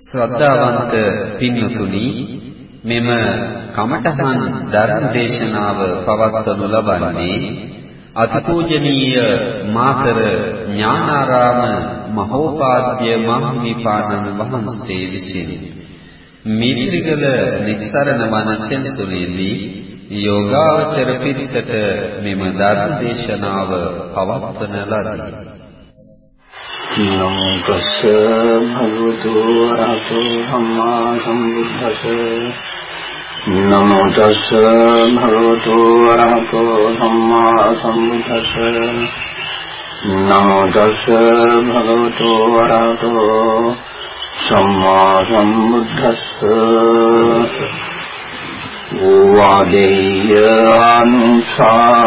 ශ්‍රද්ධාවන්ත පින්තුනි මෙම කමඨහන් ධර්ම දේශනාව පවත්වනු ලබන්නේ අතිපූජනීය මාතර ඥානාරාම මහෝපාද්‍ය මහිමිපාණන් වහන්සේ විසින්. මිත්‍රිගල නිස්සරණ වනසෙන් තුලේදී යෝගාචර පිරිසට මෙම ධර්ම දේශනාව පවත්වන ලදී. නමෝ තස්ස භගවතු වරහතෝ සම්මා සම්බුද්දස්ස. නමෝ තස්ස භගවතු වරහතෝ සම්මා සම්බුද්දස්ස. නමෝ තස්ස භගවතු වරහතෝ සම්මා සම්බුද්දස්ස. වාදේය අනුසාරේය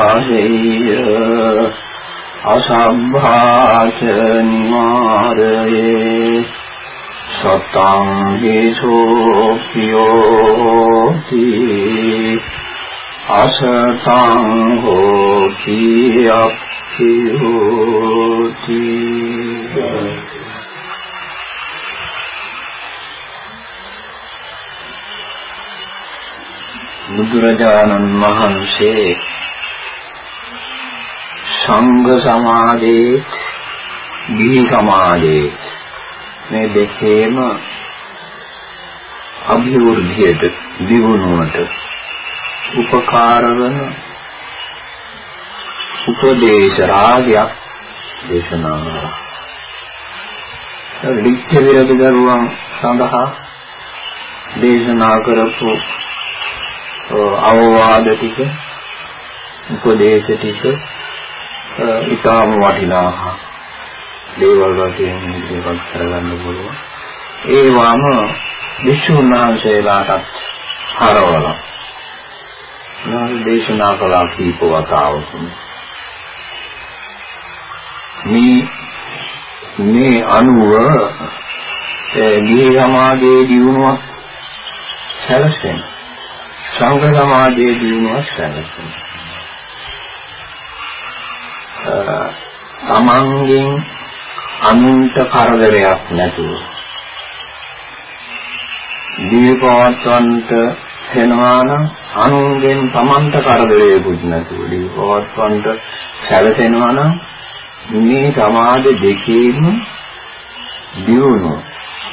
අසම්භාච නිවාරයේ සතං හේසෝ පියෝති අසතං හෝති අප්පියෝති බුදුරජාණන් වහන්සේ සංඝ සමාධේ ගිහි සමාධේ මේ දෙකේම අභිවෘද්ධියට දියුණුවට උපකාර වන උපදේශ රාජ්‍යයක් දේශනා කරනවා. ලිච්ඡ විරද දරුවන් සඳහා දේශනා කරපු අවවාද ටික උපදේශ ටික ඊටාම වටිනා දේවල් වශයෙන් ඉදිරිපත් කරගන්න පුළුවන්. ඒ වම විසුණු වහන්සේලාටත් හරවල. නම් දේශනා කළා කීප වතාවක. මේ මේ අනුව ගිහි සමාජයේ දියුණුවක් සැලසෙන සංඝ සමාජයේ දියුණුවක් සැලසෙන තමන්ගෙන් අනුන්ට කරදරයක් නැතුව දීපවත්වන්ට වෙනවා නම් අනුන්ගෙන් තමන්ට කරදරයකුත් නැතුව දීපවත්වන්ට සැලසෙනවා නම් මේ සමාජ දෙකේම දියුණුව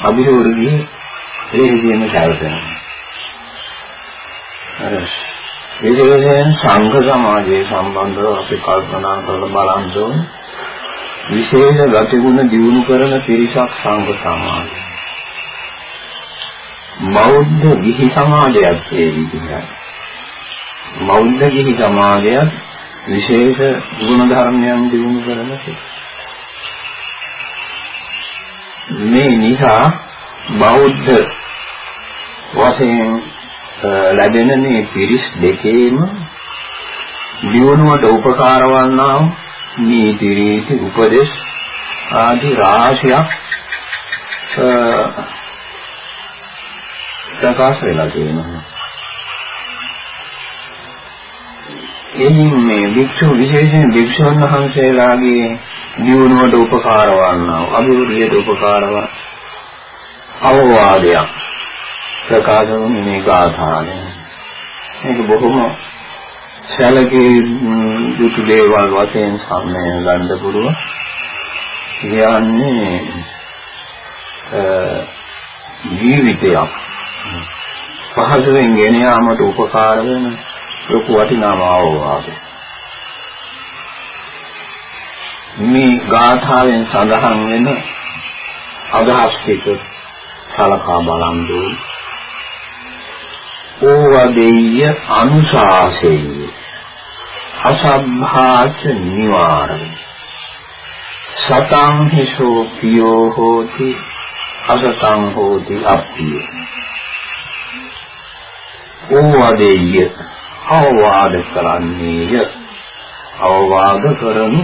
අභිවෘද්ධිය ලෙහිදීම සැලසෙනවා. විශේෂයෙන් සංඝ සමාජයේ සම්බන්ධව අපි කල්පනා කරලා බලන්න ඕනේ. විශේෂ ගතිගුණ දියුණු කරන පිරිසක් සංඝ සමාජය. බෞද්ධ ගිහි සමාජයක් ඒ විදිහයි. බෞද්ධ ගිහි සමාජයක් විශේෂ ගුණ ධර්මයන් දියුණු කරන මේ නිසා බෞද්ධ වශයෙන් ලැබෙන මේ පිරිස් දෙකේම දියුණුවට උපකාර වන්නා නීති රීති උපදේශ ආදී රාශියක් ප්‍රකාශ වෙලා තියෙනවා. එයින් මේ වික්ෂු විශේෂයෙන් වික්ෂුන් වහන්සේලාගේ දියුණුවට උපකාර වන්නා අභිවෘද්ධියට උපකාර වන අවවාදයක් ප්‍රකාශ වුණේ මේ ගාථානේ. මේක බොහොම සැලකී යුතු දේවල් වශයෙන් සම්මය ගන්න පුළුවන්. කියන්නේ ජීවිතයක් පහසුවෙන් ගෙන යාමට උපකාර වෙන ලොකු වටිනාම අවවාදයක්. මේ ගාථාවෙන් සඳහන් වෙන අදහස් ටික සලකා බලන්න ඕනේ. ඕවදෙය්‍ය අනුශාසෙය්‍ය අසභාච නිවාරණ. සතං හිසෝ පියෝ හෝති අසතං හෝති අප්පිය. ඕවදෙය්‍ය අවවාද කරන්නේය. අවවාද කරනු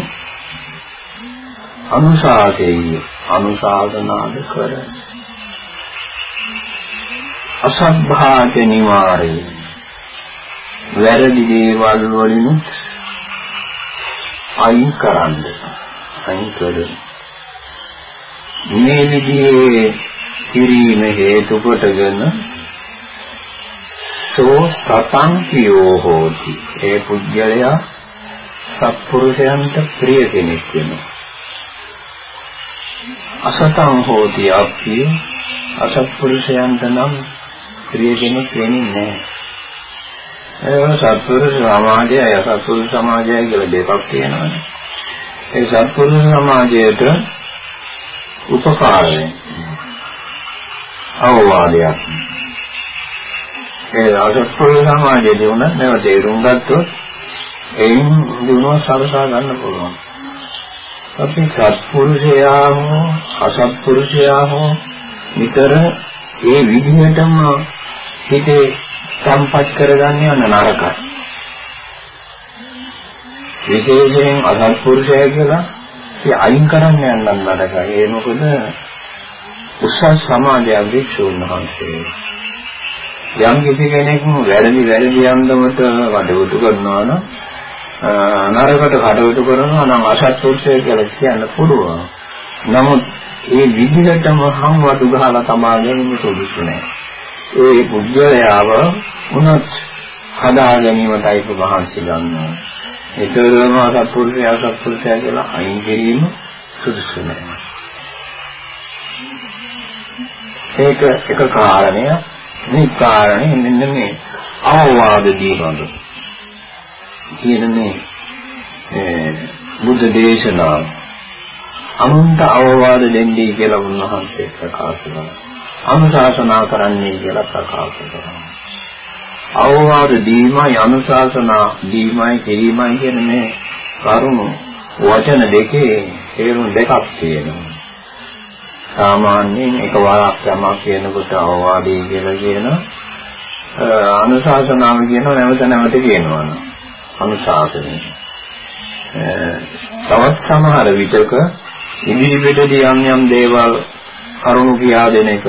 අනුශාසෙය්‍ය අනුශාසනාද කරන්නේ අසභාජ නිවාරේ. වැරදි දේවල් වලින් අයින් කරන්න අයින් කරන්න මේ විදිහේ කිරීම හේතු කොටගෙන සෝ සතං පියෝ හෝති. ඒ පුද්ගලයා සත්පුරුෂයන්ට ප්‍රිය කෙනෙක් වෙනවා. අසතං හෝති අප්පිය අසත්පුරුෂයන්ට නම් ප්‍රිය කෙනෙක් වෙන්නේ නැහැ. ඒ සත්පුරුෂ සමාජයයි අසත්පුරුෂ සමාජයයි කියලා දෙකක් තියෙනවානේ. ඒ සත්පුරුෂ සමාජයට උපකාරය. අවවාදයක්. ඒ අසත්පුරුෂ සමාජයේ උනත් මේවා තේරුම් ගත්තොත් එයින් දිනුව සලසා ගන්න පුළුවන්. අපි සත්පුරුෂයා හෝ අසත්පුරුෂයා හෝ නිතර ඒ විදිහටම හිතේ සම්පත් කරගන්න යන නරකයි. විශේෂයෙන් අසත්පුරුෂයා කියලා ඒ අයින් කරන්න යන්න නරකයි. ඒ මොකද උසස් සමාජයක් වික්ෂුන් වහන්සේ යම් කිසි කෙනෙක් වැරදි වැරදි යන්දමට කටයුතු කරනවා නම් නරකට කටයුතු කරනවා නම් අසත්පුරුෂය කියලා කියන්න පුළුවන්. නමුත් ඒ විදිහටම හම්වදු ගහලා තමා ගැනීම සුදුසු නෑ. ඒ පුද්ගලයාව උනත් හදා ගැනීමටයි ප්‍රහාන්සි ගන්නවා. ඒතරම අසත්පුරුෂය අසත්පුරුෂය කියලා අයින් කිරීම සුදුසු නෑ. ඒක එක කාරණයක්. මේ කාරණේ මෙන්න මේ අවවාද දීපඳ කියන මේ බුද්ධ දේශනාව අනුන්ට අවවාද දෙන්නේ කියලා උන්වහන්සේ ප්‍රකාශ කරනවා. අනුශාසනා කරන්නේ කියලා ප්‍රකාශ කරනවා. අවවාද දීමයි අනුශාසනා දීමයි කිරීමයි කියන මේ කරුණු වචන දෙකේ තේරුම් දෙකක් තියෙනවා. සාමාන්‍යයෙන් එක වරක් යමක් කියනකොට අවවාදී කියලා කියන අනුශාසනාව කියනවා නැවත නැවත කියනවා අනුශාසනය. තවත් සමහර විටක ඉදිරිපිටදී යම් යම් දේවල් කරුණු කියා දෙන එක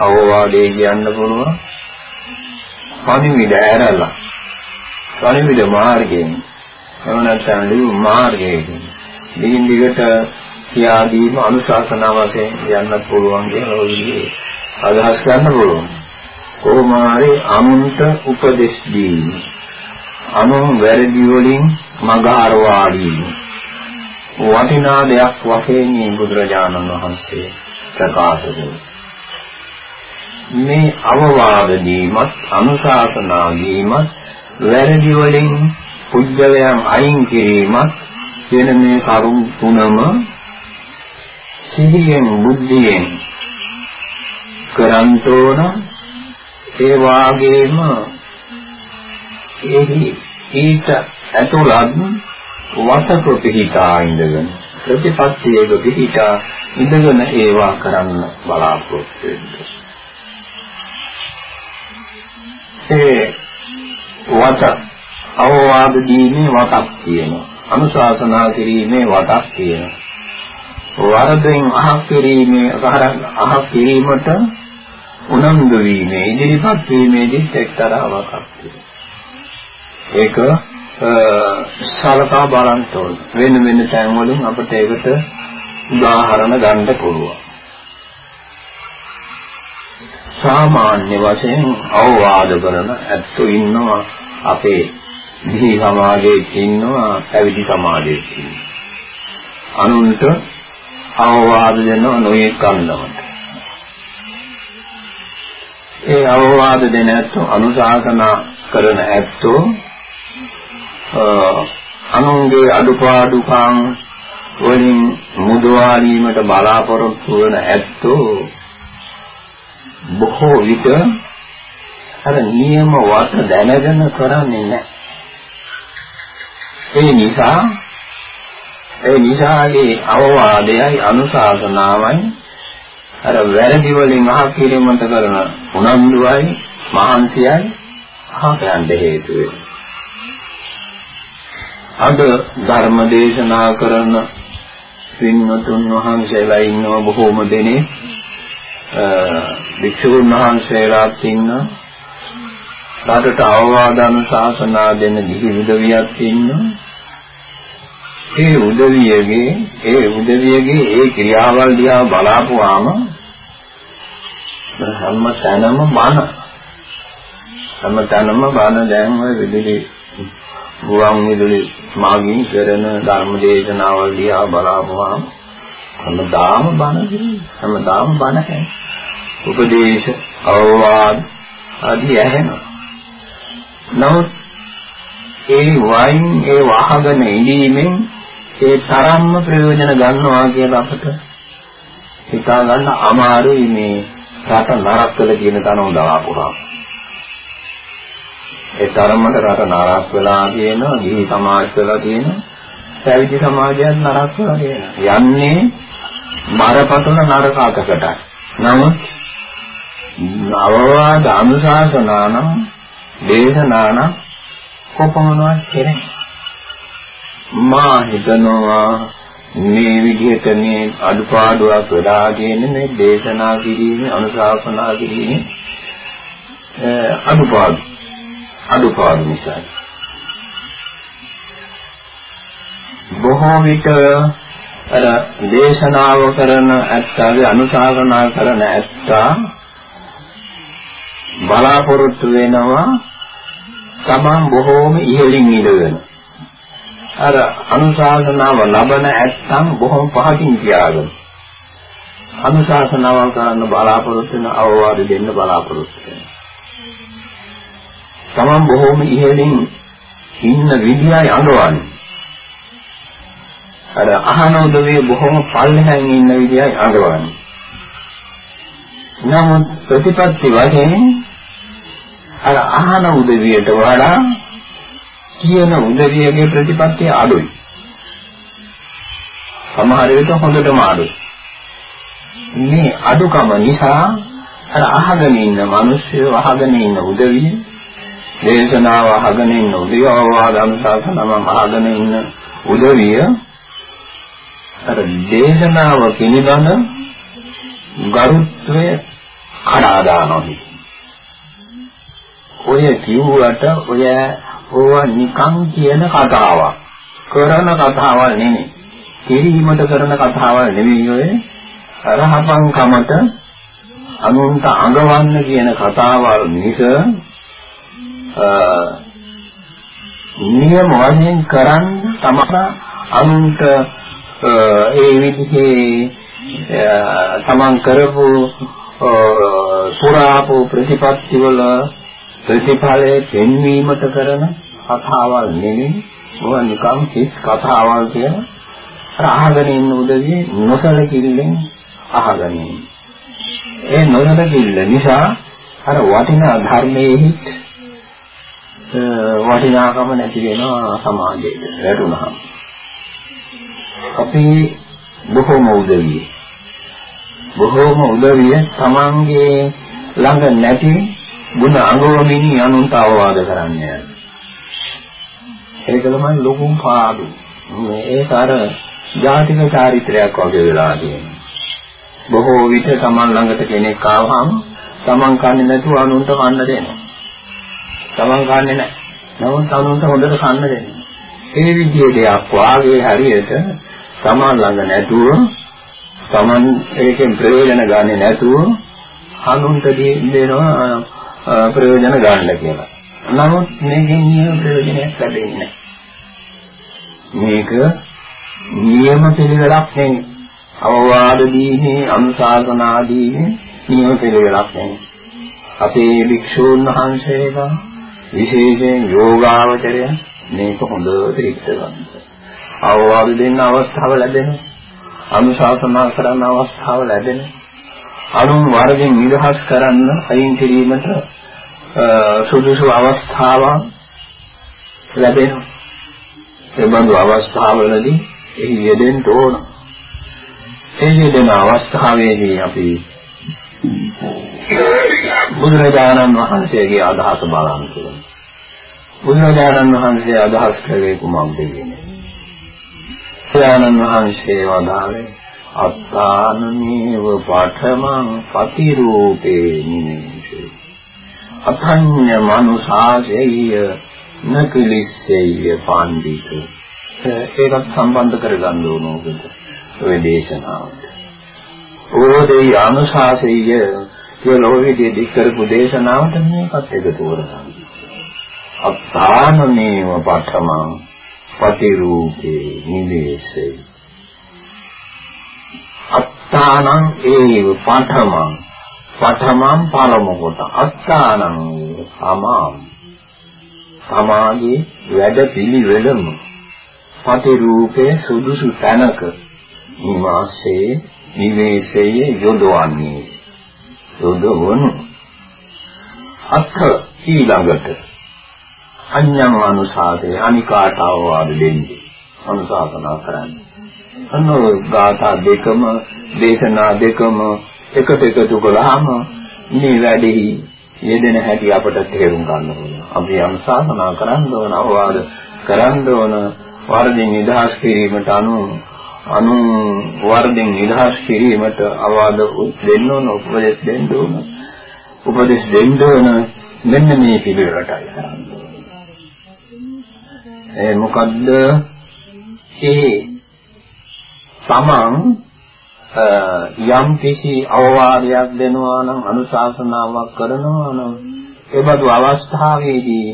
අවවාදේ කියන්න පුළුවන්. පණිවිඩ ඇරලා පණිවිඩ මාර්ගයෙන් එහෙම නැත්නම් ලියු මාර්ගයෙන් දිගින් දිගට කියා දීම අනුශාසනා වශයෙන් යන්නත් පුළුවන් කියන ඔය විදිහේ අදහස් ගන්න පුළුවන්. කොහොම හරි අනුන්ට උපදෙස් දීම. අනුන් වැරදි වලින් මඟ හරවා දීම. වටිනා දෙයක් වශයෙන් මේ බුදුරජාණන් වහන්සේ ප්‍රකාශ කළා. මේ අවවාද දීමත් අනුශාසනා දීමත් වැරදි වලින් පුජ්‍යලයන් අයින් කිරීමත් කියන මේ කරුණ තුනම සිහියෙන් බුද්ධියෙන් කරන්ත ඕන ඒ වාගේම එහි ඊට ඇතුළත් වතක පිහිටා ඉඳගෙන ප්‍රතිපත්තියක පිහිටා ඉඳගෙන ඒවා කරන්න බලාපොරොත්තු වෙන්න. ඒ වත අවවාද දීමේ වතක් තියෙනවා. අනුශාසනා කිරීමේ වතක් තියෙනවා. වරදෙන් අහක් කිරීමේ අහක් කිරීමට උනන්දු වීමේ ඉදිරිපත් වීමේදී එක්තරා අවකාශයක් ඒක සලකා බලන්න ඕන. වෙන වෙන තැන් වලින් අපිට ඒකට උදාහරණ ගන්න පුළුවන්. සාමාන්‍ය වශයෙන් අවවාද කරන ඇත්තෝ ඉන්නවා අපේ දිහි සමාජයේ ඉන්නවා පැවිදි සමාජයේ ඉන්නවා. අනුන්ට අවවාද දෙනවා නොයෙක් අන්දමට. ඒ අවවාද දෙන ඇත්තෝ අනුශාසනා කරන ඇත්තෝ අනුන්ගේ අඩුපාඩුකම් වලින් මුදවාලීමට බලාපොරොත්තු වන ඇත්තෝ බොහෝ විට අර නියම වට දැනගෙන කරන්නේ නැහැ. ඒ නිසා ඒ නිසාගේ අවවාදයයි අනුශාසනාවයි අර වැරදි වලින් අහ කිරීමට කරන උනන්දුවයි මහන්සියයි අහකයන්ට හේතු අද ධර්ම දේශනා කරන පින්වතුන් වහන්සේලා ඉන්නව බොහෝම දෙනේ. වික්ෂුන් වහන්සේලාත් ඉන්න. රටට අවවාද අනුශාසනා දෙන දිවි විදවියක් ඉන්නවා ඒ උදවියගේ ඒ උදවියගේ ඒ ක්‍රියාවල් දිහා බලාපුවාම හැම තැනම බන හැම තැනම බන දැන් ඔය විදුලි ගුවන් විදුලි මාගින් කරන ධර්ම දේශනාවල් දිහා බලාපුවාම හැමදාම බන හැමදාම බන හැ උපදේශ අවවාද ආදී ඇහෙනවා නමුත් ඒ වයින් ඒ වහගෙන ඉඳීමෙන් ඒ තරම්ම ප්‍රයෝජන ගන්නවා කියලා අපට හිතා ගන්න අමාරුයි මේ රට නරක කළ කියන තන උදාපුරා. ඒ තරමට රට නරක වෙලා තියෙනවා, ගිහි සමාජ වෙලා තියෙනවා, පැවිදි සමාජයත් නරක වෙලා තියෙනවා. යන්නේ බරපතල නරක අතකටයි. නමුත් අවවාද අනුශාසනානම් දේශනානම් කොපමණවත් කෙරේ. මා හිතනවා මේ විදිහට මේ අඩුපාඩුවක් වෙලා තියෙන මේ දේශනා කිරීමේ අනුශාසනා කිරීමේ අඩුපාඩු අඩුපාඩු නිසා. බොහෝ විට අර දේශනාව කරන ඇත්තාගේ අනුශාසනා කරන ඇත්තා බලාපොරොත්තු වෙනවා තමන් බොහෝම ඉහළින් ඉඳගෙන. අර අනුශාසනාව ලබන ඇත්තන් බොහොම පහකින් තියාගෙන. අනුශාසනාව කරන්න බලාපොරොත්තු වෙන අවවාද දෙන්න බලාපොරොත්තු වෙනවා. තමන් බොහොම ඉහළින් ඉන්න විදියයි අඟවන්නේ. අර අහන උදවිය බොහොම පල්ලෙහාන් ඉන්න විදියයි අඟවන්නේ. නමුත් ප්‍රතිපත්ති වශයෙන් අර අහන උදවියට වඩා කියන උදවියගේ ප්‍රතිපත්තිය අඩුයි. සමහර විට හොඳටම අඩුයි. මේ අඩුකම නිසා අර අහගෙන ඉන්න මිනිස්සු අහගෙන ඉන්න උදවිය දේශනාව අහගෙන ඉන්න උදවිය අවවාද අනුශාසනම අහගෙන ඉන්න උදවිය අර දේශනාව පිළිබඳ ගරුත්වය කඩා දානවා. ඔය කිව්වට ඔය ඕවා නිකන් කියන කතාවක්. කරන කතාවල් නෙමෙයි. කිරීමට කරන කතාවල් නෙමෙයි ඔය රහපන් කමට අනුන්ට අඟවන්න කියන කතාවල් මිස නියම වශයෙන් කරන් තමන අනුන්ට ඒ විදිහේ තමන් කරපු පුරාපු ප්‍රතිපත්ති වල ප්‍රතිඵලයේ පෙන්වීමට කරන කතාවල් නෙමෙයි මොන නිකම් හිස් කතාවල් කියන අර අහගෙන ඉන්න උදවිය නොසලකිල්ලෙන් අහගෙන ඒ නොසලකිල්ල නිසා අර වටිනා ධර්මයේ වටිනාකම නැති වෙනවා සමාජයේ වැටුණාම අපි බොහෝම උදවිය බොහෝම උදවිය තමන්ගේ ළඟ නැති ගුණ අඟවමින් යනුන්ට අවවාද කරන්නේ. ඒක තමයි ලොකුම පාඩු. ඒක අර ජාතික චාරිත්‍රයක් වගේ වෙලා තියෙනවා. බොහෝ විට Taman ළඟට කෙනෙක් ආවහම Taman කන්නේ නැතුව අනුන්ට කන්න දෙනවා. Taman කන්නේ නැහැ. නමුත් අනුන්ට හොඳට කන්න දෙනවා. ඒ විදිහේ දෙයක් වාගේ හරියට Taman ළඟ නැතුව Taman ඒකෙන් ප්‍රයෝජන ගන්නේ නැතුව අනුන්ට දෙනවා ප්‍රයෝජන ගන්න කියලා. නමුත් මේකෙන් නියම ප්‍රයෝජනයක් ලැබෙන්නේ මේක නියම පිළිවෙලක් නෙවෙයි. අවවාද දීනේ අනුශාසනා දීනේ නියම පිළිවෙලක් නෙවෙයි. අපේ භික්ෂූන් වහන්සේලා විශේෂයෙන් යෝගාවචරය මේක හොඳට ඉක්ත ගන්න. අවවාද දෙන්න අවස්ථාව ලැබෙනවා. අනුශාසනා කරන්න අවස්ථාව ලැබෙනවා. අනුන් වර්ගෙන් නිදහස් කරන්න අයින් කිරීමට සුදුසු අවස්ථාවක් ලැබෙනවා. ඒ බඳු අවස්ථාවලදී එහි යෙදෙන්න ඕන. ඒ යෙදෙන අවස්ථාවේදී අපි බුදුරජාණන් වහන්සේගේ අදහස බලන්න ඕන. බුදුරජාණන් වහන්සේ අදහස් කළේ කුමක්ද කියන්නේ? බුදුරජාණන් වහන්සේ වදාළේ අත්තානමේව පඨමං පතිරූපේ නිමේෂේ අතඤ්ඤ මනුසාසෙය්‍ය නකිලිස්සෙය්‍ය පණ්ඩිත ඒකත් සම්බන්ධ කරගන්න ඕන ඔබට ඔය දේශනාවට ඕදේ අනුශාසෙය්‍ය කියලා ඔය විදිහේ දික් කරපු දේශනාවට මේකත් එකතු කරගන්න. අත්තානමේව පඨමං පටිරූපේ නිවේසේ අත්තානං ඒව පඨමං පඨමං පළමු කොට අත්තානං සමාම් සමාගේ වැඩ පිළිවෙලම පටිරූපේ සුදුසු තැනක නිවාසයේ නිවේශයේ යොදවන්නේ. යොදවනු. අත්ථ ඊළඟට අඤ්ඤං අනුසාදේ අනිකාට අවවාද දෙන්නේ. අනුශාසනා කරන්නේ. අනෝ ගාථා දෙකම දේශනා දෙකම එකට එකතු කළාම මේ වැඩෙහි යෙදෙන හැටි අපට තේරුම් ගන්න ඕන. අපි අනුශාසනා කරන්න ඕන, අවවාද කරන්න ඕන, වර්ධින් නිදහස් කිරීමට අනු අනු වර්ධින් නිදහස් කිරීමට අවවාද දෙන්න ඕන, උපදෙස් දෙන්න ඕන. උපදෙස් දෙන්න ඕන මෙන්න මේ පිළිවෙලටයි කරන්නේ. ඒ මොකද්ද? ඒ තමන් යම් කිසි අවවාදයක් දෙනවා නම් අනුශාසනාවක් කරනවා නම් ඒ බඳු අවස්ථාවේදී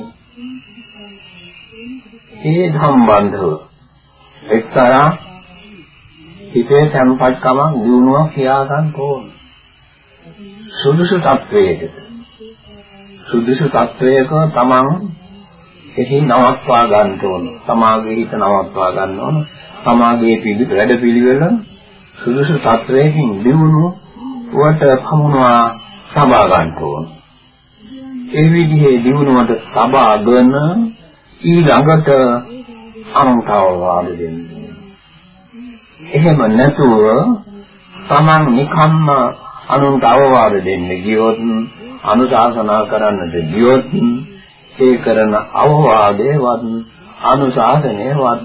ඒ සම්බන්ධව එක්තරා හිතේ tempatකමක් දිනුවක් කියා ගන්න ඕන. සුදුසු තත්වයකට සුදුසු තත්වයක තමන් එහි නවත්වා ගන්න ඕන. සමාගයේ හිත නවත්වා ගන්න ඕන. සමාගයේ පිළි වැඩ පිළිවෙල සුදුසු තත්වයකින් දිනුණු වට පමුණවා සබා ගන්න ඕන. ඒ විදිහේ දිනුවට සබාගෙන ඊළඟට අනුතාව වාද දෙන්නේ. එහෙම නැතුව Taman නිකම්ම අනුන්ට අවවාද දෙන්න ගියොත් අනුශාසනා කරන්නද ගියොත් ඒ කරන අවවාදේවත් අනුශාසනයවත්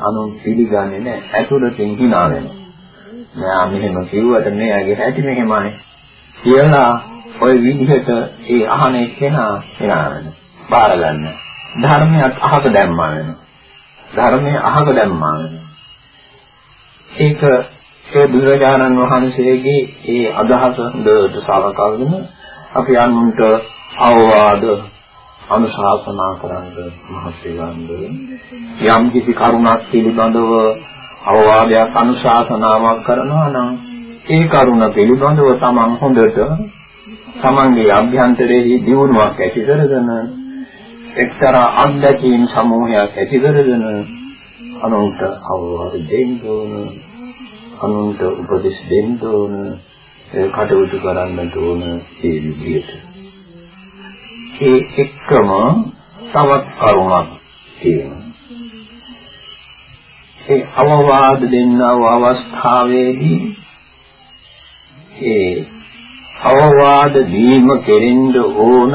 අනුන් පිළිගන්නේ නැහැ. ඇතුළතින් hina වෙනවා. මෙයා මෙහෙම කිව්වට මෙයාගේ හැටි මෙහෙමයි. කියලා ওই විදිහට ඒ අහන එක්කෙනා hina වෙනවා. බාර ගන්න. ධර්මයක් අහක දැම්මා වෙනවා. ධර්මයේ අහක දැම්මා වෙනවා. ඒක ඒ බුදුරජාණන් වහන්සේගේ ඒ අදහස දෙයට සලකගෙන අපි අනුන්ට අවවාද අනුශාසනා කරන්න මහත් වේගන්ද යම් කිසි කරුණක් පිළිබඳව අවවාදයක් අනුශාසනාවක් කරනවා නම් ඒ කරුණ පිළිබඳව තමන් හොඳට තමන්ගේ අභ්‍යන්තරයේ දියුණුවක් ඇති කරගෙන එක්තරා අත්දැකීම් සමූහයක් ඇති කරගෙන අනුන්ට අවවාද දෙන්න ඕන අනුන්ට උපදෙස් දෙන්න ඕන කටයුතු කරන්නට ඕන ඒ විදිහට ඒ එක්කම තවත් කරුණක් තියෙනවා. ඒ අවවාද දෙන්නව අවස්ථාවේදී ඒ අවවාද දීම කෙරෙන්න ඕන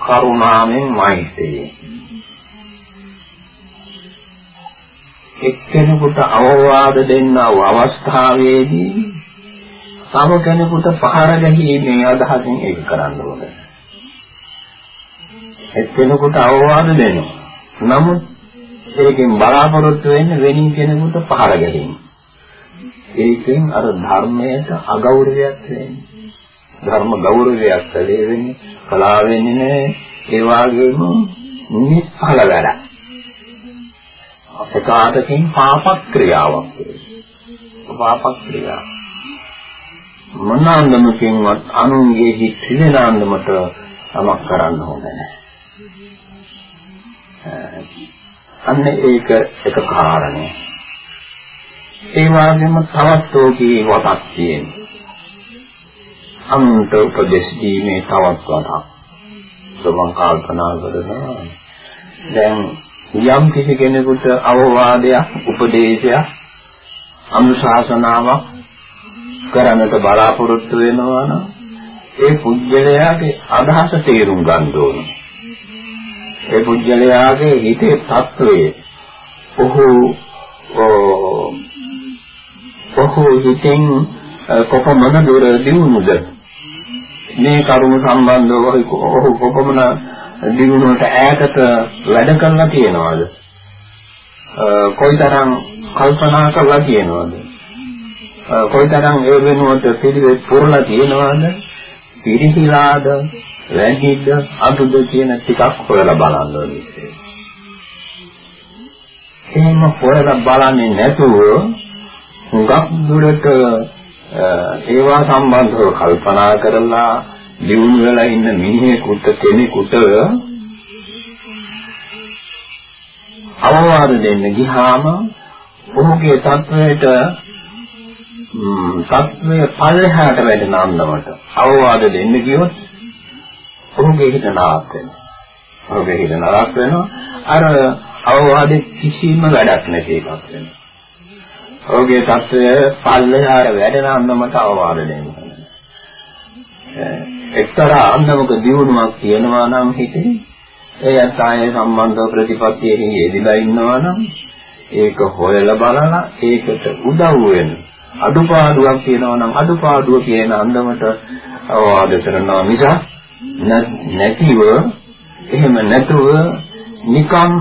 කරුණාවෙන් මෛත්‍රියෙන්. එක්කෙනෙකුට අවවාද දෙන්නව අවස්ථාවේදී තව කෙනෙකුට පහර ගැනීමේ අදහසින් ඒක කරන්න ඕනේ. එක්කෙනෙකුට අවවාද දෙනවා. නමුත් ඒකෙන් බලාපොරොත්තු වෙන්නේ වෙනින් කෙනෙකුට පහර ගැනීම. ඒකෙන් අර ධර්මයට අගෞරවයක් වෙන්නේ. ධර්ම ගෞරවයක් කලේ වෙන්නේ කලා වෙන්නේ නැහැ. ඒ වගේම නිස්ඵල වැඩක්. අපකාටකින් පාප ක්‍රියාවක් පාප ක්‍රියාව. මනාන්දමකින්වත් අනුන්ගේ හිත් සිනනාන්දමට තමක් කරන්න හොඳ නැහැ. අන්න ඒක එක කාරණය. ඒ වගේම තවත් ඕකේ වතක් තියෙනවා. අන්ත උපදේශ දීමේ තවත් වතක්. සමන් කල්පනා කරනවා. දැන් යම් කිසි කෙනෙකුට අවවාදයක්, උපදේශයක්, අනුශාසනාවක් කරන්නට බලාපොරොත්තු වෙනවා නම් ඒ පුජ්‍යලයාගේ අදහස තේරුම් ගන්න ඕනේ. ඒ පුජ්‍යලයාගේ හිතේ తත්වය ඔහු ඔහු හිතෙන් කොපමණ දුර දිනුනද මේ කරුණ සම්බන්ධව ඔහු කොපමණ දිනුනට ඈතට වැඩ කරලා තියෙනවද? කොයිතරම් කල්පනා කරලා තියෙනවද? කොයිතරම් ඒ වෙනුවට පිළිවෙත් පුරලා තියෙනවද? පිරිහිලාද වැඩිද අඩුද කියන ටිකක් හොයලා බලන්න ඕනේ. එහෙම හොයලා බලන්නේ නැතුව හුඟක් දුරට ඒවා සම්බන්ධව කල්පනා කරලා දියුණු වෙලා ඉන්න මිනිහෙකුට කෙනෙකුට අවවාද දෙන්න ගියාම ඔහුගේ තත්වයට තත්වය පල්ලෙහාට වැඩෙන අන්දමට අවවාද දෙන්න ගියොත් ඔහුගේ හිත නරක වෙනවා. ඔහුගේ හිත නරක වෙනවා. අර අවවාදේ කිසිම වැඩක් නැති එකක් වෙනවා. ඔහුගේ தත්වය පල්ලෙහාට වැඩෙන අන්දමට අවවාද දෙනවා. එක්තරා අන්දමක දියුණුවක් තියෙනවා නම් හිතේ. එයත් ආයේ සම්බන්ධ ප්‍රතිපත්තියෙහි යෙදিলা ඉන්නවා නම් ඒක හොයලා බලලා ඒකට උදව් වෙන අඩුපාඩුවක් තියෙනවා නම් අඩුපාඩුව කියන අන්දමට අවවාද කරනවා මිස නැතිව එහෙම නැතුව නිකම්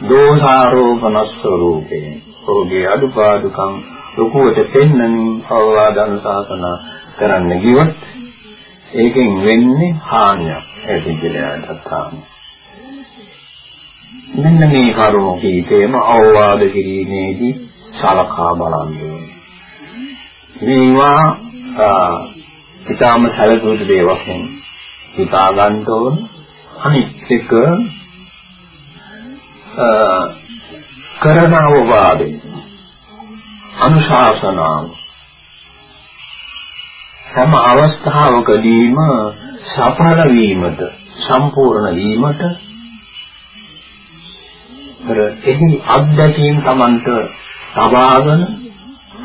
දෝෂාරෝපණ ස්වරූපේ ඔහුගේ අඩුපාඩුකම් ලොකුවට පෙන්නමින් අවවාදන ශාසන කරන්න ගියොත් ඒකෙන් වෙන්නේ හානියක්. ඒ පිළිගන්නට තාම. මෙන්න මේ කරුණු කීපේම අවවාද කිරීමේදී සලකා බලන්න මේවා ඊටාම සැලසුම් දේවල් හිතා ගන්න ඕන. අනිත් එක කරන අවවාදේ අනුශාසනාව. හැම අවස්ථාවකදීම සඵල වීමට සම්පූර්ණ වීමට අර එහි අත්දැකීම් Tamanට සබාවන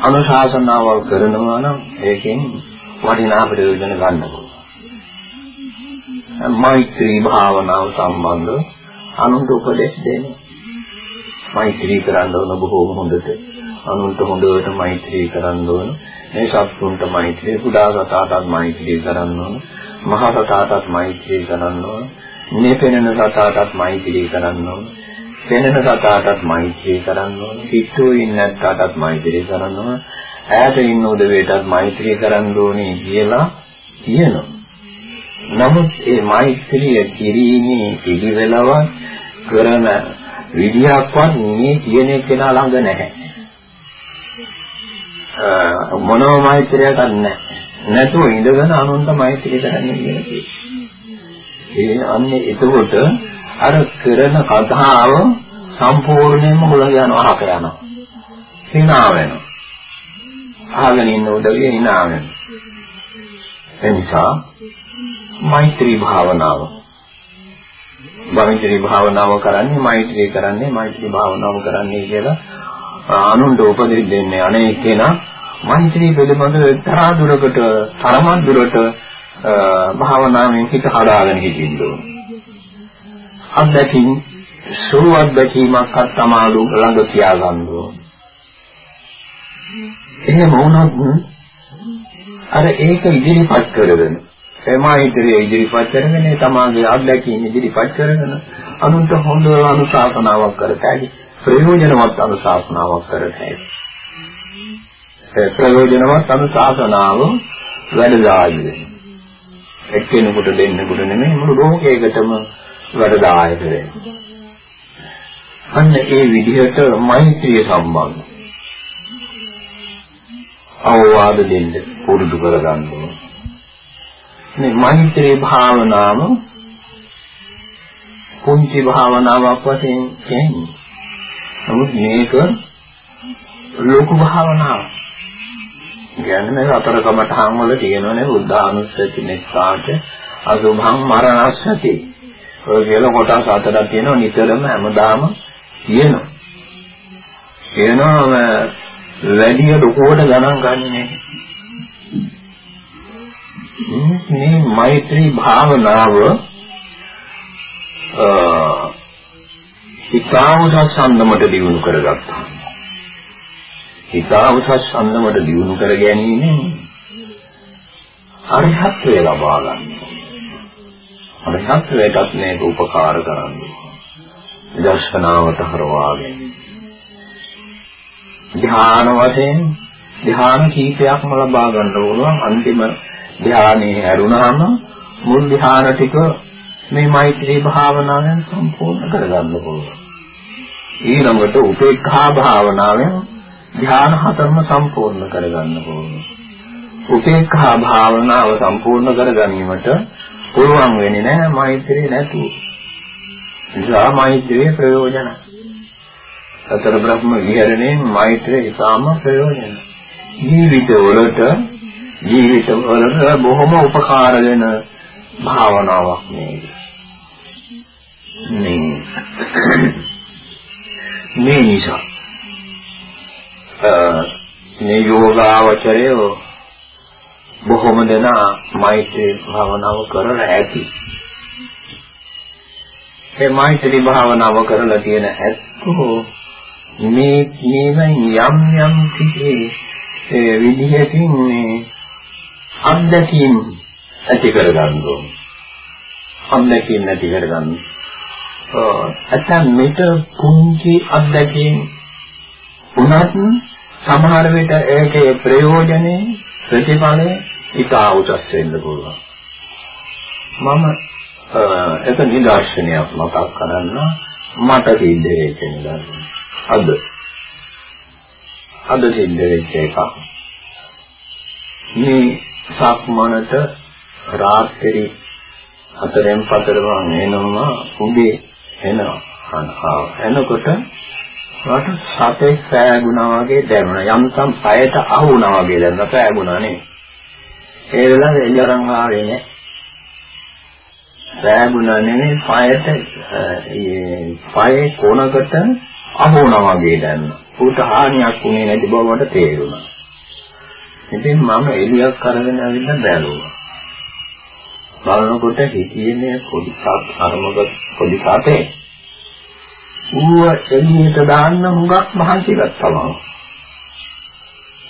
අනුශාසනාවල් කරනවා නම් ඒකෙන් වටිනා ප්‍රයෝජන ගන්න පුළුවන්. මෛත්‍රී භාවනාව සම්බන්ධව අනුන්ට උපදෙස් දෙන්න. මෛත්‍රී කරන්න ඕන බොහෝම හොඳට. අනුන්ට හොඳට මෛත්‍රී කරන්න ඕන. මේ සත්තුන්ට මෛත්‍රී, කුඩා සතාටත් මෛත්‍රී කරන්න ඕන. මහා සතාටත් මෛත්‍රී කරන්න ඕන. මේ පෙනෙන සතාටත් මෛත්‍රී කරන්න ඕන. පෙනෙන සතාටත් මෛත්‍රී කරන්න ඕන. පිටුවේ ඉන්න සතාටත් මෛත්‍රී කරන්න ඕන. ඈත ඉන්න උදවියටත් මෛත්‍රී කරන්න ඕනේ කියලා කියනවා. නමුත් ඒ මෛත්‍රිය කිරීමේ පිළිවෙලවත් කරන විදිහක්වත් මේ කියන කෙනා ළඟ නැහැ. මොනෝ මෛත්‍රියක් නැහැ. නැතුව ඉඳගෙන අනුන්ට මෛත්‍රිය කරන්න කියන්නේ. ඒ අන්නේ එතකොට අර කරන කතාව සම්පූර්ණයෙන්ම හොල යනවා අහක යනවා. hina වෙනවා. අහගෙන ඉන්න උදවිය hina වෙනවා. එනිසා මෛත්‍රී භාවනාව මෛත්‍රී භාවනාව කරන්නේ මෛත්‍රී කරන්නේ මෛත්‍රී භාවනාව කරන්නේ කියලා අනුන්ට උපදෙස් දෙන්නේ අනේ කෙනා මෛත්‍රී පිළිබඳව තරහ දුරකට තරමක් දුරට භාවනාවෙන් හිත හදාගෙන හිටින්න ඕන. අත්දැකීම් සුළු අත්දැකීමක් අත්තමාලු ළඟ තියාගන්න ඕන. එහෙම වුණොත් අර ඒක ඉදිරිපත් කරගෙන මෛත්‍රිය ඉදිරිපත් කරගෙන තමාගේ අත්දැකීම් ඉදිරිපත් කරගෙන අනුන්ට හොඳ අනුශාසනාවක් කරතයි ප්‍රයෝජනවත් අනුශාසනාවක් කරතයි ඒ ප්‍රයෝජනවත් අනුශාසනාව වැඩදායි එක්කෙනෙකුට දෙන්නෙකුට නෙමෙයි මුළු ලෝකයකටම වැඩදායක වෙන්නේ අන්න ඒ විදිහට මෛත්‍රිය සම්බන්ධ. අවවාද දෙන්න පුරුදු කරගන්න ඕනේ. මේ මෛත්‍රී භාවනාව කුංචි භාවනාවක් වශයෙන් කියන්නේ. නමුත් මේක ලෝක භාවනාවක්. කියන්නේ අතර කමඨාන් වල තියෙනනේ බුද්ධානුස්සති නිස්සාරට අසුභං මරණස්සති. ඔය කියලා කොටස් හතරක් තියෙනවා නිතරම හැමදාම තියෙනවා. කියනවා වැඩි ලොකුවට ගණන් ගන්නෑ. මේ මෛත්‍රී භාවනාව හිතාවුස සම්දමට දියුණු කරගත්තා. හිතාවුස සම්දමට දියුණු කර ගැනීම අරහත්ත්වය ලබා ගන්න. අරහත්ත්වයටත් මේක උපකාර කරන්නේ. දර්ශනාවට හරවාගෙන. ධ්‍යාන වශයෙන් ධ්‍යාන කීපයක්ම ලබා ගන්න ඕන අන්තිම ධානයේ ඇරුණාම මුල් ධාන ටික මේ මෛත්‍රී භාවනාවෙන් සම්පූර්ණ කරගන්න පුළුවන්. ඊළඟට උපේක්ඛා භාවනාවෙන් ධ්‍යාන හතරම සම්පූර්ණ කරගන්න ඕනේ. උපේක්ඛා භාවනාව සම්පූර්ණ කර ගැනීමට පුළුවන් වෙන්නේ නැහැ මෛත්‍රිය නැතුව. නිසා මෛත්‍රියේ ප්‍රයෝජන. සතර බ්‍රහ්ම විහරණයෙන් මෛත්‍රිය ඉතාම ප්‍රයෝජන. ජීවිතවලට ජීවිතවලට බොහොම උපකාර වෙන භාවනාවක් මේක. මේ මේ නිසා මේ යෝගාවචරය බොහොම දෙනා මෛත්‍රී භාවනාව කරලා ඇති. ඒ මෛත්‍රී භාවනාව කරලා තියෙන ඇත්තෝ මේ මේවෙන් යම් යම් කිසි ඒ විදිහකින් මේ අත්දැකීම් ඇති කරගන්න ඕනේ. අත්දැකීම් ඇති කරගන්න. අතන් මෙත පුංචි අත්දැකීම් උනත් සමහර විට ඒකේ ප්‍රයෝජනේ ප්‍රතිඵලය ඉතා උසස් වෙන්න පුළුවන්. මම ඒක නිදර්ශනයක් මතක් කරන්න මට සිද්ධ වෙච්ච නිදර්ශනය. අද අද සිද්ධ වෙච්ච එකක්. මේ සක්මනට රාත්‍රී හතරෙන් පතරම එනවා උදේ එනවා. එනකොට මට සතේ පෑගුණා වගේ දැනුණා. යම්සම් පයට අහු වුණා වගේ දැනුණා. පෑගුණා නේ. ඒ වෙලාවේ එළියරන් ආවේ නේ. පෑගුණා නෙමෙයි පයට ඒ පයේ කොනකට අහු වුණා වගේ දැනුණා. උට හානියක් වුණේ නැති බව මට තේරුණා. ඉතින් මම එළියක් අරගෙන ඇවිල්ලා බැලුවා. බලනකොට හිතියේ මේ පොඩි සත් අරමක පොඩි සතේ ඌව එළියට දාන්න හුඟක් මහන්සි ගත්තා මම.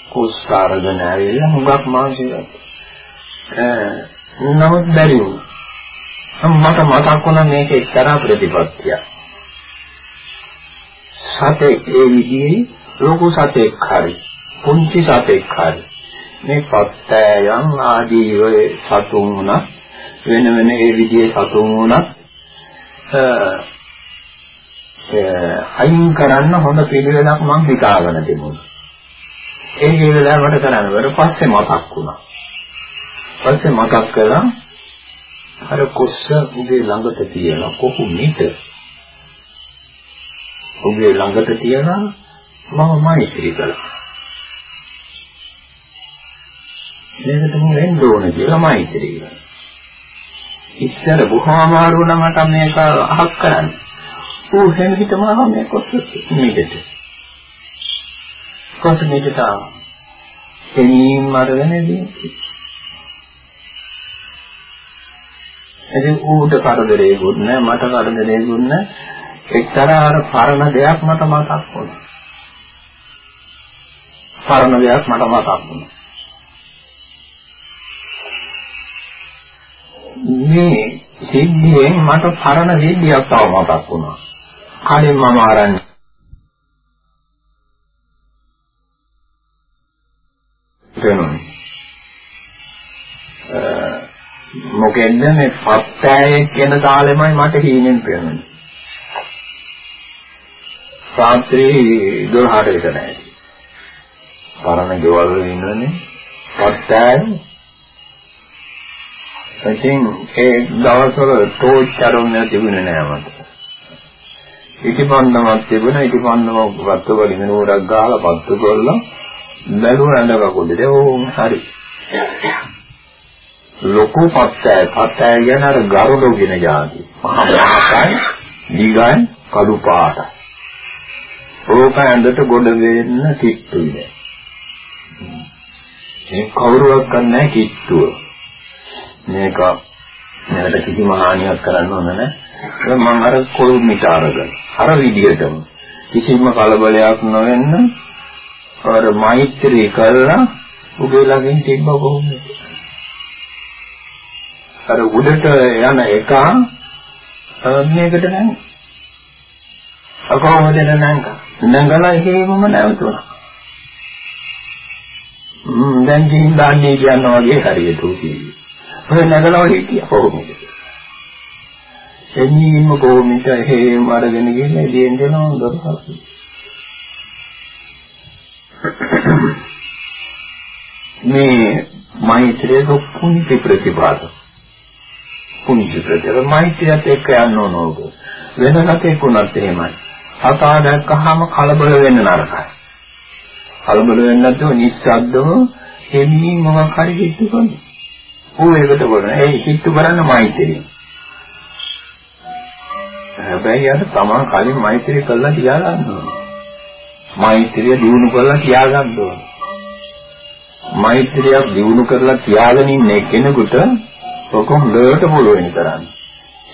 කුස්කාරගෙන ඇවිල්ලා හුඟක් මහන්සි ගත්තා. නමුත් බැරි වුණා. මට මතක් වුණා මේක එක්තරා ප්‍රතිපත්තියක්. සතේ ඒ විදිහේ ලොකු සතෙක් හරි පුංචි සතෙක් හරි මේ පත්තයන් ආදී ඔය සතුන් වුණා වෙන වෙන ඒ විදිහේ සතුන් වුණා අයින් කරන්න හොඳ පිළිවෙලක් මම හිතාගෙන තිබුණා. ඒ වෙලාව මට කරන්න බැර පස්සේ මතක් වුණා. පස්සේ මතක් කළා අර කුස්ස උගේ ළඟට තියෙන කොහු මිට. උගේ ළඟට තියෙන මම මෛත්‍රී කළා. මේකට මම වෙන්න ඕන කියලා මෛත්‍රී කළා. ඉස්සර බොහොම අමාරු නම් මට මේක අහක් කරන්නේ. ඌ හැම හිතම ආවා මේ කොස් මේකට. කොස් මේකට ආවා. එනින් මරගෙනදී. එදින් ඌට කරදරේකුත් නෑ මට කරදරේකුත් නෑ එක්තරා අර පරණ දෙයක් මට මතක් වුණා. පරණ දෙයක් මට මතක් වුණා. මේ සිද්ධියෙන් මට පරණ සිද්ධියක් තව මතක් වුණා. කලින් මම ආරන්නේ වෙනුනේ. මොකෙන්ද මේ පත්තෑයේ කියන තාලෙමයි මට හීනෙන් පේන්නේ. රාත්‍රී 12ට විතර ඇති. පරණ ගෙවල් වල ඉන්නනේ පත්තෑයේ ඉතින් ඒ දවස්වල ටෝච් අරුණ තිබුණේ නෑ මට. ඉටිපන්නමක් තිබුණා ඉටිපන්නම වත්තු වලින් නෝරක් ගහලා පත්තු කරලා බැලුවා ඇඳ කකුලේ ඕම් හරි. ලොකු පත්තය පත්තය කියන අර ගරුඩෝගෙන જાති. මහා මහාකයි දීගයි කළු පාට ඕක ඇඳට ගොඩ වෙන්න කිට්ටුයි නෑ ඒ කවුරුවක් ගන්නෑ කිට්ටුව. මේක මේකට කිසිම හානියක් කරන්න හොඳ නැහැ. මම අර කොළු මිට අරගෙන අර විදිහටම කිසිම කලබලයක් නොවෙන්න අර මෛත්‍රී කරලා උගේ ළඟින් තිබ්බ කොහොමද? අර උඩට යන එක මේකට නම් අකොහොමද නංග? නංගලා එහෙමම නැවතුණා. හ්ම් දැන් ගිහින් දාන්නේ කියනවා වගේ හරියට උකී. ඔය නැගලා හිටියා කොහොමද? එන්නීම කොහොමද හේම අරගෙන ගිහින් එළියෙන් දෙනවා දොරපත්. මේ මෛත්‍රියක පුංචි ප්‍රතිපාද. පුංචි ප්‍රතිපාද මෛත්‍රියත් එක්ක යන්න ඕන ඕක. වෙන රටේ වුණත් එහෙමයි. සතා දැක්කහම කලබල වෙන්න නරකයි. කලබල වෙන්නේ නැතුව නිස්සද්දව එන්නේ මොකක් හරි හිතු කරනවා. ඌ ඒකට කරන. ඒ හිතු කරන්න මෛත්‍රිය. හැබැයි අර තමන් කලින් මෛත්‍රිය කළා තියාගන්න ඕනේ. මෛත්‍රිය දිනු කරලා තියාගන්න ඕනේ. මෛත්‍රියක් දිනු කරලා තියාගෙන ඉන්න කෙනෙකුට ඔක හොඳට පුළුවන් කරන්නේ.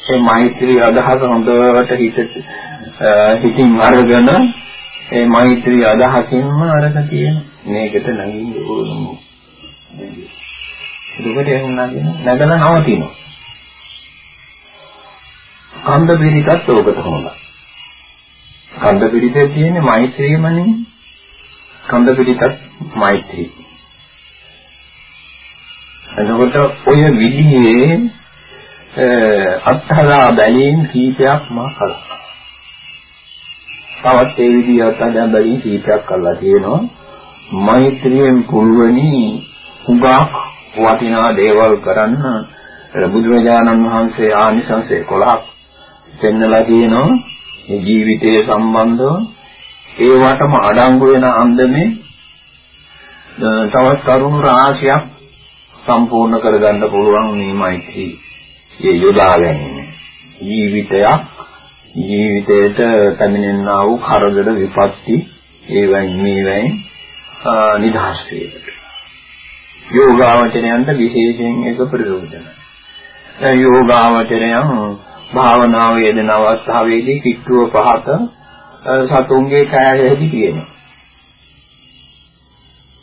ඒ මෛත්‍රී අදහස හොඳට හිත හිතින් අරගෙන ඒ මෛත්‍රී අදහසින්ම අරක තියෙන මේකට නැගින්න ඕනේ. දුකට එන්නාගෙන නැගලා නවතිනවා. කන්ද පිළිකත් ඕකට හොඳයි. කන්ද පිළිතේ තියෙන්නේ මෛත්‍රියමනේ. කන්ද පිළිකත් මෛත්‍රී. එතකොට ඔය විදිහේ අත්හදා බැලීම් කීපයක් මා කළා. තවත් ඒ විදිහට අද බැලීම් කීපයක් කළා තියෙනවා. මෛත්‍රියෙන් පුළුවනි හුඟක් වටිනා දේවල් කරන්න බුදුරජාණන් වහන්සේ ආනිසංස 11ක් පෙන්නලා තියෙනවා. මේ ජීවිතයේ සම්බන්ධව ඒවටම අඩංගු වෙන අන්දමේ තවත් කරුණු රාශියක් සම්පූර්ණ කරගන්න පුළුවන් මේ මෛත්‍රී ඒ යොදා ගැනීම. ජීවිතයක් ජීවිතයට පැමිණෙනා වූ කරදර විපත්ති ඒවයින් මේවයින් නිදහස් වේකට. යෝගාවචරයන්ට විශේෂයෙන් ඒක ප්‍රයෝජනයි. දැන් යෝගාවචරයන් භාවනාව යෙදෙන අවස්ථාවේදී කිට්ටුව පහත සතුන්ගේ කෑයෙහි තියෙනවා.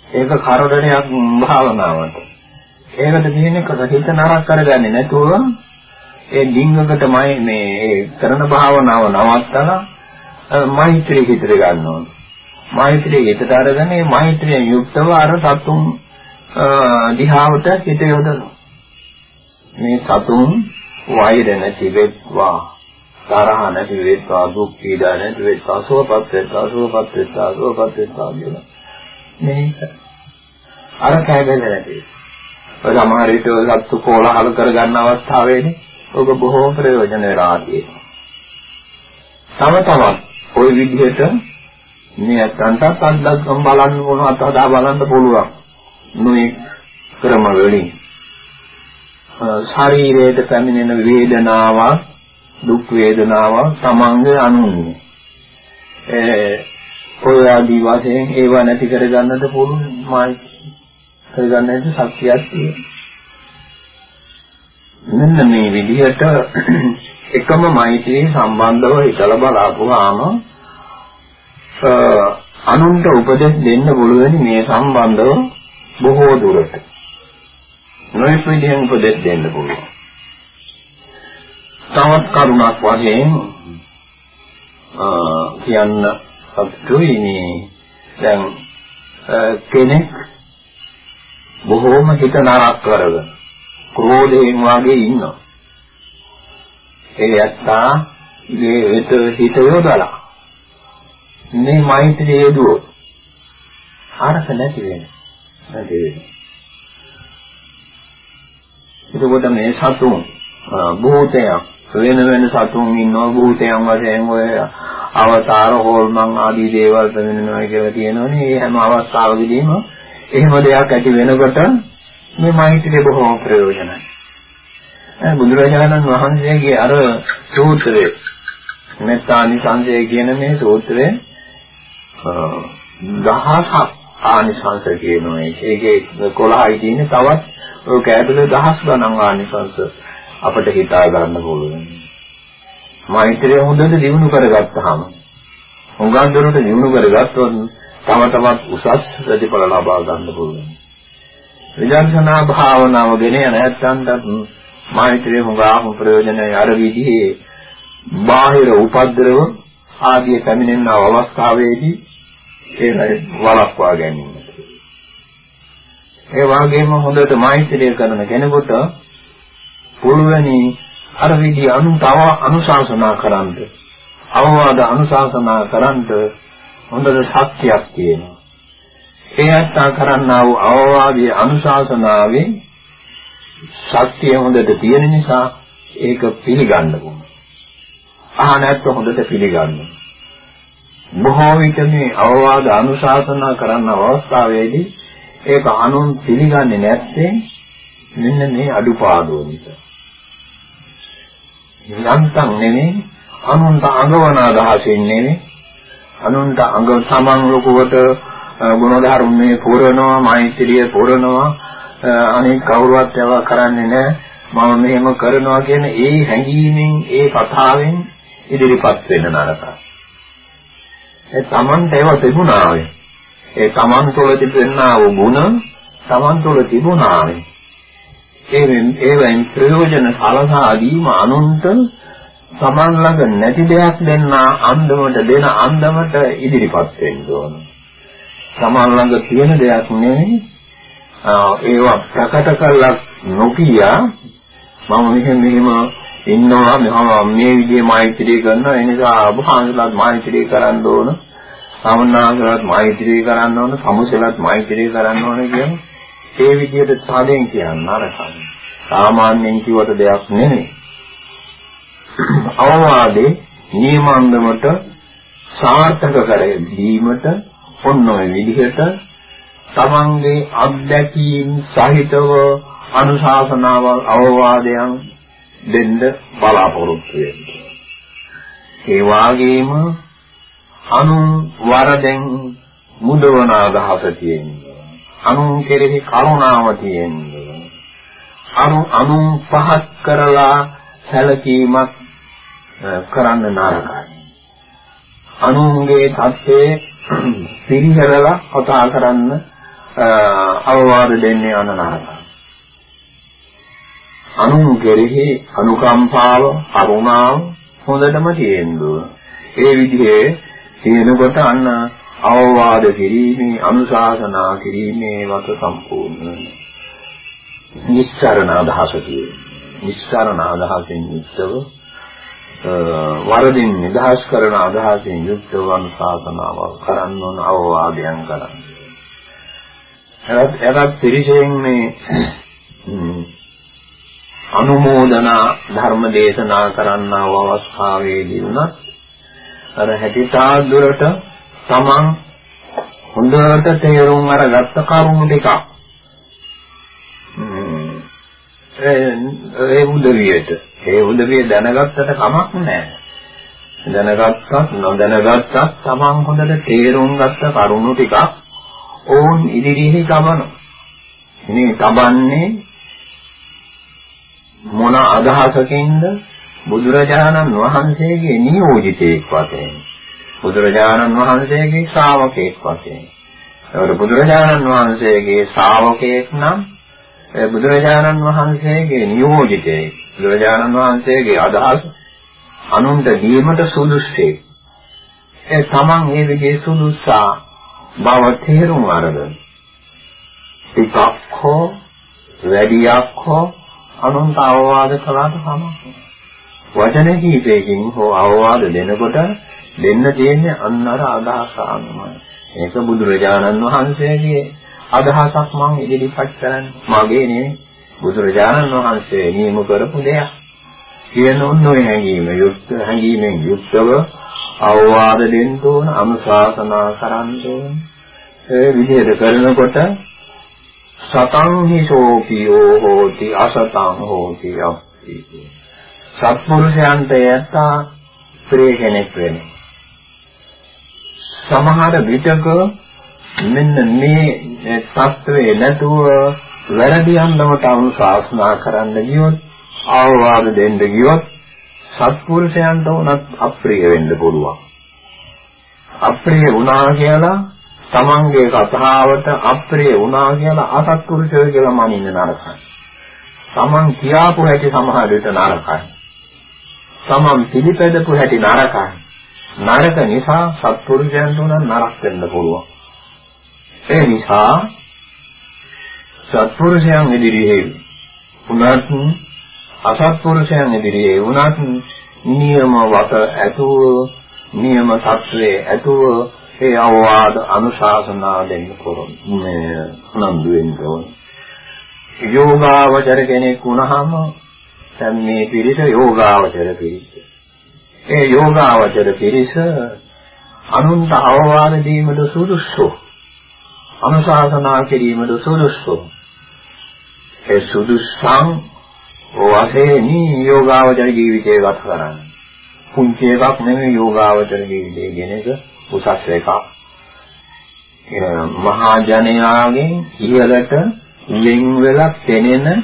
ඒක කරදරයක් භාවනාවට. ඒකට තියෙන්නේ හිත නරක කරගන්නේ නැතුව ඒ ඩිංගකටමයි මේ කරන භාවනාව නවත්තලා මෛත්‍රී හිතට ගන්න ඕනේ. මෛත්‍රී හිතට අරගෙන මේ මෛත්‍රියෙන් යුක්තව අර සතුන් දිහාවට හිත යොදනවා. මේ සතුන් වෛර නැති වෙත්වා තරහ නැති වෙත්වා දුක් පීඩා නැති වෙත්වා සුවපත් වෙත්වා සුවපත් වෙත්වා සුවපත් වෙත්වා කියන මේක අර කැදෙන්නේ නැති. ඔය සමහර විට සත්තු කෝලහල කරගන්න අවස්ථාවේදී ඔබ බොහෝ ප්‍රයෝජන වෙලා තියෙනවා. තව තවත් ওই විදිහට මේ අතන්ටත් අද්දක් බලන්න මොනවද හදා බලන්න පුළුවන්. මේ ක්‍රම වලින්. ශරීරයට පැමිණෙන වේදනාවක් දුක් වේදනාවක් තමන්ගේ අනුන්නේ. ඒ ඔය ආදී වශයෙන් ඒව නැති කරගන්නද පුළුවන් මායි කරගන්නට ශක්තියක් තියෙනවා. මෙන්න මේ විදිහට එකම මෛත්‍රී සම්බන්ධව හිතලා බලාපුවාම අනුන්ට උපදෙස් දෙන්න පුළුවන් මේ සම්බන්ධව. බොහෝ දුරට නොයෙක් විදිහෙන් උපදෙස් දෙන්න පුළුවන්. තවත් කරුණක් වශයෙන් කියන්න සතුටුයි මේ දැන් කෙනෙක් බොහෝම හිත නරක කරගෙන ක්‍රෝධයෙන් වාගේ ඉන්නවා. ඒ යත්තා මේ වෙත හිත යොදලා මේ මෛත්‍රිය යදුවොත් අරස නැති වෙන්නේ. නැති වෙන්නේ. එතකොට මේ සතුන් භූතයන් වෙන වෙන සතුන් ඉන්නවා භූතයන් වශයෙන් ඔය අවතාර හෝල්මන් ආදී දේවල් පෙන්වනවා කියලා කියනවනේ. මේ හැම අවස්ථාවකදීම එහෙම දෙයක් ඇති වෙනකොට මේ මෛත්‍රිය බොහොම ප්‍රයෝජනයි. බුදුරජාණන් වහන්සේගේ අර සූත්‍රයේ මෙත්තානිසංසය කියන මේ සූත්‍රයේ දහසක් ආනිසංස කියනවා. ඒකේ 11යි තියෙන්නේ තවත් ඔය කැඩුනේ දහස් ගණන් ආනිසංස අපිට හිතා ගන්න පුළුවන්. මෛත්‍රිය හොඳට දිනු කරගත්තාම හොඟන් දොරට දිනු කරගත්තොත් තව තවත් උසස් ප්‍රතිඵල ලබා ගන්න පුළුවන්. විදර්ශනා භාවනාව ගෙන යන නැත්තන්ට මෛත්‍රිය හොඟාම ප්‍රයෝජනයි අර විදිහේ බාහිර උපද්දරව ආදී පැමිණෙන අවස්ථාවේදී ඒ වලක්වා ගැනීම. ඒ වගේම හොඳට මෛත්‍රිය කරන කෙනෙකුට පුළුවනි අර විදිහ අනුතව අනුශාසනා කරන්න. අවවාද අනුශාසනා කරන්න හොඳට ශක්තියක් තියෙනවා. ඒ අත්තා කරන්නා වූ අවවාදී අනුශාසනාවේ ශක්තිය හොඳට තියෙන නිසා ඒක පිළිගන්න ඕන. අහනත් හොඳට පිළිගන්න. බොහෝ විට මේ අවවාද අනුශාසනා කරන අවස්ථාවේදී ඒක අනුන් පිළිගන්නේ නැත්නම් මෙන්න මේ අඩුපාඩුව නිසා. යන්තම් නෙමෙයි අනුන්ට අඟවන අදහසින් නෙමෙයි අනුන්ට අඟ සමන් ලොකුවට ගුණ ධර්මයේ පුරනවා මෛත්‍රිය පුරනවා අනික කවුරුවත් ඒවා කරන්නේ නැහැ මම මෙහෙම කරනවා කියන ඒ හැඟීමෙන් ඒ කතාවෙන් ඉදිරිපත් වෙන නරකයි ඒ Tamanට ඒව තිබුණා වේ ඒ Taman තුළ තිබෙනා වූ ගුණ Taman තුළ තිබුණා වේ ඒ ඒවෙන් ප්‍රයෝජන සලසා දීම අනුන්ට Taman ළඟ නැති දෙයක් දෙන්න අන්දමට දෙන අන්දමට ඉදිරිපත් වෙන්න ඕන. Taman ළඟ තියෙන දෙයක් නෙවෙයි. ඒවා ප්‍රකට කරලා නොකිය මම මෙහෙම මෙහෙම ඉන්නවා. මම මේ විදිහේ මෛත්‍රී කරනවා. ඒ නිසා ඔබ හාමුදුරුවෝත් මෛත්‍රී කරන්න ඕන. සමන්නාගලත් මෛත්‍රී කරන්න ඕන. සමුසලත් මෛත්‍රී කරන්න ඕන කියන ඒ විදිහට සාදෙන් කියන්න නරකයි සාමාන්‍යයෙන් කිව්වට දෙයක් නෙමෙයි. අවවාදේ නියමන්දමට සාර්ථක කර දීමට ඔන්න ඔය විදිහට තමන්ගේ අත්දැකීම් සහිතව අනුශාසනාවල් අවවාදයන් දෙන්න බලාපොරොත්තු වෙනවා. ඒ වාගේම අනු වරදෙන් මුදවන අදහස තියෙනවා. අනු කෙරෙහි කරුණාව තියෙනවා. අනු අනු පහත් කරලා සැලකීමක් කරන්න නරකයි. අනුන්ගේ தත්ත්වයේ පිරිහෙරලා කතා කරන්න අවවාද දෙන්නේ අනනරකයි. අනුන් කෙරෙහි අනුකම්පාව, කරුණාව හොඳටම තියෙන්න ඒ විදිහේ තියෙනකොට අන්න අවවාද කිරීමේ, අනුශාසනා කිරීමේ වත සම්පූර්ණ නිස්සරණ අදහස තියෙනවා. නිස්සරණ අදහසින් යුක්තව වරදින් නිදහස් කරන අදහසින් යුක්තව අනුශාසනාව කරන්න ඕන අවවාදයන් කරන්න. එරත් එරත් පිරිසෙන් මේ අනුමෝදනා ධර්ම දේශනා කරන්නව අවස්ථාවේදී උනත් අර හැටිතා දුරට තමන් හොඳට තේරුම් අරගත්ත කරුණු ටිකක් ඒ උදවියට ඒ උදවිය දැනගත්තට කමක් නැහැ. දැනගත්තත් නොදැනගත්තත් තමන් හොඳට තේරුම් ගත්ත කරුණු ටිකක් ඕන් ඉදිරියේ ගමන. මේ තබන්නේ මොන අදහසකින්ද? බුදුරජාණන් වහන්සේගේ නියෝජිතයෙක් වශයෙන්. බුදුරජාණන් වහන්සේගේ ශ්‍රාවකයෙක් වශයෙන්. ඒකට බුදුරජාණන් වහන්සේගේ ශ්‍රාවකයෙක් නම් බුදුරජාණන් වහන්සේගේ නියෝජිතයෙක්. බුදුරජාණන් වහන්සේගේ අදහස් අනුන්ට දීමට සුදුස්සේ. ඒ තමන් මේ විදිහේ සුදුස්සා බව තේරුම් අරගෙන ටිකක් හෝ වැඩියක් හෝ අනුන්ට අවවාද කළාට කමක් වචන කීපයකින් හෝ අවවාද දෙනකොට දෙන්න තියෙන්නේ අන්නර අදහස අනුමයි. ඒක බුදුරජාණන් වහන්සේගේ අදහසක් මම ඉදිරිපත් කරන්නේ. මගේ නෙවෙයි. බුදුරජාණන් වහන්සේ නියම කරපු දෙයක්. කියන ඔන්නෝයි හැඟීම යුක්ත හැඟීමෙන් යුක්තව අවවාද දෙන්න ඕන අනුශාසනා කරන්න ඕන. ඒ විදිහට කරනකොට සතං හිසෝපියෝ හෝති අසතං හෝති අප්පි සත්පුරුෂයන්ට යත්තා ප්‍රේ කෙනෙක් වෙනවා සමහර විටක මෙන්න මේ තත්ත්වේ නැතුව වැරදි අන්දමට අනුශාසනා කරන්න ගියොත් ආවාද දෙන්න ගියොත් සත්පුරුෂයන්ට උනත් අප්‍රිය වෙන්න පුළුවන්. අප්‍රිය වුණා කියලා තමන්ගේ කතාවට අප්‍රිය වුණා කියලා අසත්පුරුෂය කියලා මනින්න නරකයි. තමන් කියාපු හැටි සමහර විට නරකයි. තමන් පිළිපැදපු හැටි නරකයි. නරක නිසා සත්පුරුෂයන්ට උනත් නරක වෙන්න පුළුවන්. ඒ නිසා සත්පුරුෂයන් ඉදිරියේ උනත් අසත්පුරුෂයන් ඉදිරියේ උනත් නියම වත ඇතුව නියම සත්‍යයේ ඇතුව ඒ අවවාද අනුශාසනා දෙන්න කොරොන් මේ උනන්දු වෙන්න ඕන. යෝගාවචර කෙනෙක් වුණාම දැන් මේ පිරිස යෝගාවචර පිරිස. ඒ යෝගාවචර පිරිස අනුන්ට අවවාද දීමද සුදුසු අනුශාසනා කිරීමද සුදුසු ඒ සුදුසම් වශයෙන් යෝගාවචර ජීවිතය ගත කරන්නේ. පුංචි එකක් නෙමෙයි යෝගාවචර ජීවිතය කියන එක. උසස් එකක්. මහා ජනයාගෙන් ඉහළට වෙන් වෙලා පෙනෙන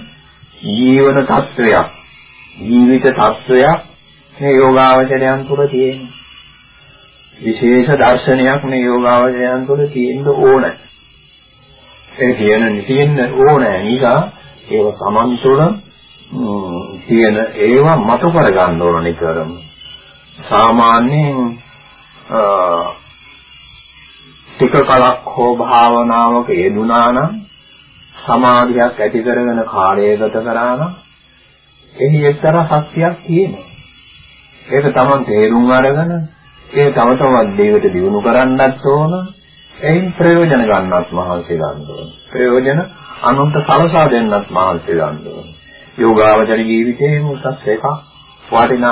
ජීවන තත්වයක් ජීවිත තත්වයක් මේ යෝගාවචරයන් තුළ තියෙනවා. විශේෂ දර්ශනයක් මේ යෝගාවචරයන් තුළ තියෙන්න ඕනේ. ඒ කියන තියෙන්න ඕනේ. නිසා ඒව Taman තුළ තියෙන ඒවා මතු කර ගන්න ඕන නිතරම. සාමාන්‍යයෙන් ටික කලක් හෝ භාවනාවක යෙදුනා නම් සමාධියක් ඇති කරගෙන කාලය ගත කරා නම් එහි එක්තරා ශක්තියක් තියෙනවා. ඒක Taman තේරුම් අරගෙන ඒ තම තවත් දේවට දිනු කරන්නත් ඕන. එයින් ප්‍රයෝජන ගන්නත් මහන්සි ගන්න ඕන. ප්‍රයෝජන අනුන්ට සලසා දෙන්නත් මහන්සි ගන්න ඕන. යෝගාවචර ජීවිතයේ උසස් එකක් වටිනා